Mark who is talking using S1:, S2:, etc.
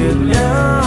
S1: 原谅。